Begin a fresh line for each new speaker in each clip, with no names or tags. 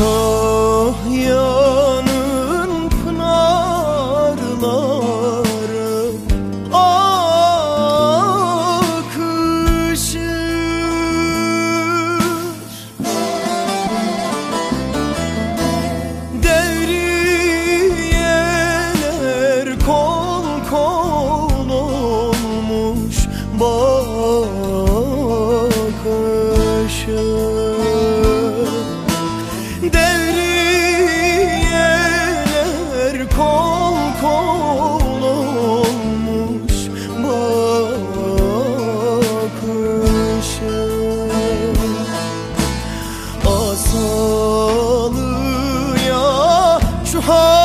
Kütahya salıyor şu hal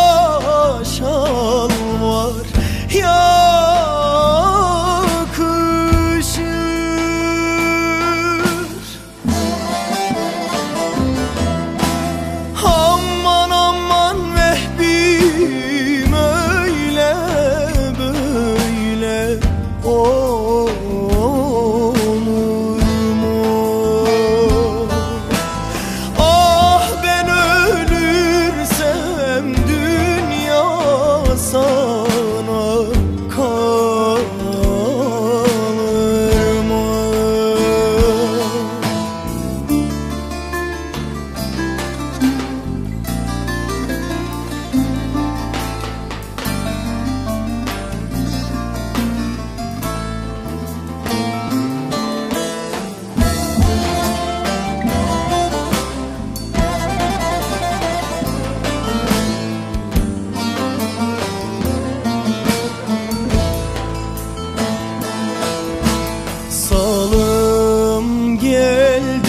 el